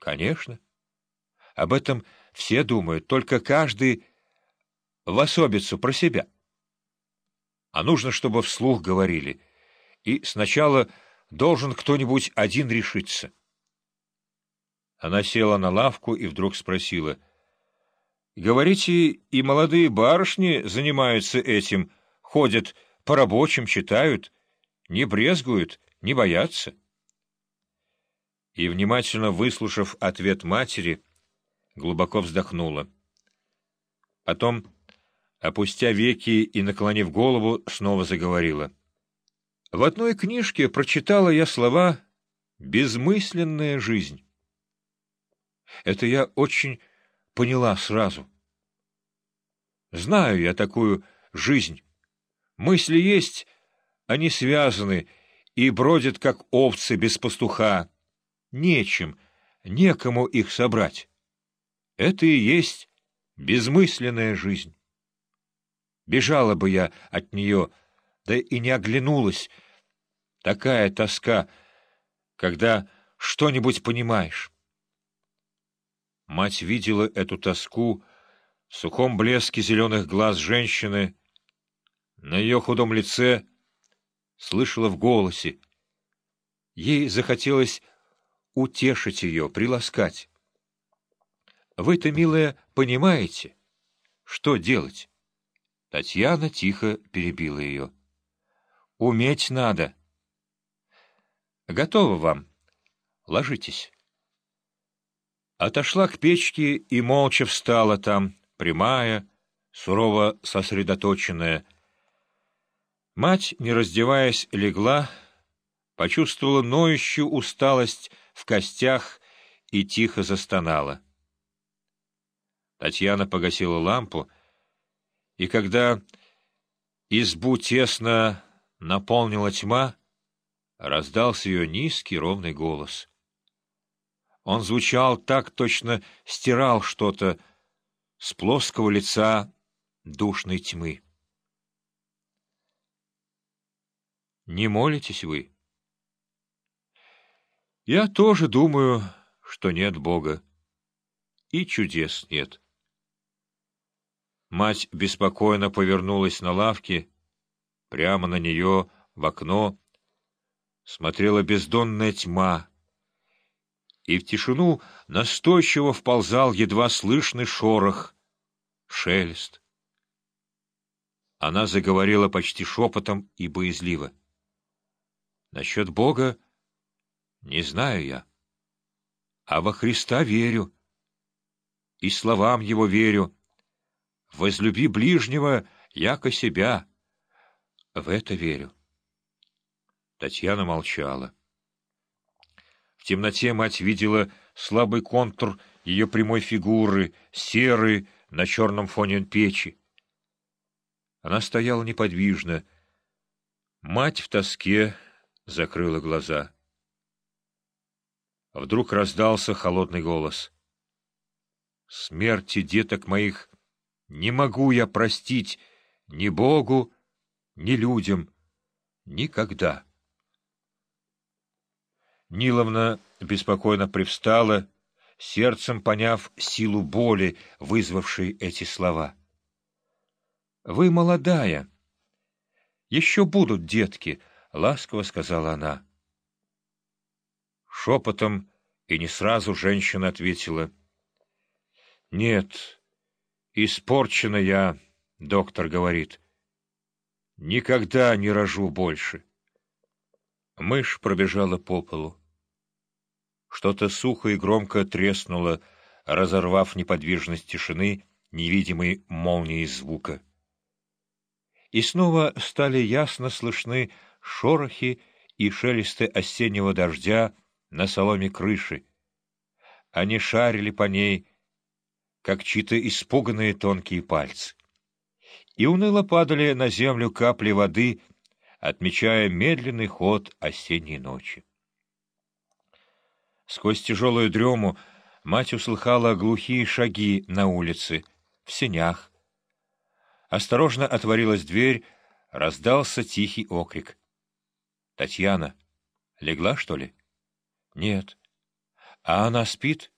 Конечно. Об этом все думают, только каждый в особицу про себя. А нужно, чтобы вслух говорили. И сначала должен кто-нибудь один решиться. Она села на лавку и вдруг спросила. — Говорите, и молодые барышни занимаются этим, ходят по рабочим, читают, не брезгуют, не боятся? И, внимательно выслушав ответ матери, глубоко вздохнула. Потом, опустя веки и наклонив голову, снова заговорила. В одной книжке прочитала я слова «безмысленная жизнь». Это я очень поняла сразу. Знаю я такую жизнь. Мысли есть, они связаны и бродят, как овцы без пастуха. Нечем, некому их собрать. Это и есть безмысленная жизнь. Бежала бы я от нее, да и не оглянулась. Такая тоска, когда что-нибудь понимаешь. Мать видела эту тоску в сухом блеске зеленых глаз женщины, на ее худом лице, слышала в голосе. Ей захотелось утешить ее, приласкать. Вы-то, милая, понимаете, что делать? Татьяна тихо перебила ее. Уметь надо. Готово вам. Ложитесь отошла к печке и молча встала там, прямая, сурово сосредоточенная. Мать, не раздеваясь, легла, почувствовала ноющую усталость в костях и тихо застонала. Татьяна погасила лампу, и когда избу тесно наполнила тьма, раздался ее низкий ровный голос — он звучал так, точно стирал что-то с плоского лица душной тьмы. Не молитесь вы? Я тоже думаю, что нет Бога. И чудес нет. Мать беспокойно повернулась на лавке, прямо на нее, в окно, смотрела бездонная тьма, и в тишину настойчиво вползал едва слышный шорох, шелест. Она заговорила почти шепотом и боязливо. — Насчет Бога не знаю я, а во Христа верю, и словам Его верю. Возлюби ближнего, яко себя. В это верю. Татьяна молчала. В темноте мать видела слабый контур ее прямой фигуры, серый, на черном фоне печи. Она стояла неподвижно. Мать в тоске закрыла глаза. Вдруг раздался холодный голос. «Смерти деток моих не могу я простить ни Богу, ни людям, никогда». Ниловна беспокойно привстала, сердцем поняв силу боли, вызвавшей эти слова. — Вы молодая. Еще будут детки, — ласково сказала она. Шепотом и не сразу женщина ответила. — Нет, испорчена я, — доктор говорит. Никогда не рожу больше. Мышь пробежала по полу. Что-то сухо и громко треснуло, разорвав неподвижность тишины невидимой молнией звука. И снова стали ясно слышны шорохи и шелесты осеннего дождя на соломе крыши. Они шарили по ней, как чьи-то испуганные тонкие пальцы. И уныло падали на землю капли воды, отмечая медленный ход осенней ночи. Сквозь тяжелую дрему мать услыхала глухие шаги на улице, в сенях. Осторожно отворилась дверь, раздался тихий окрик. — Татьяна, легла, что ли? — Нет. А она спит?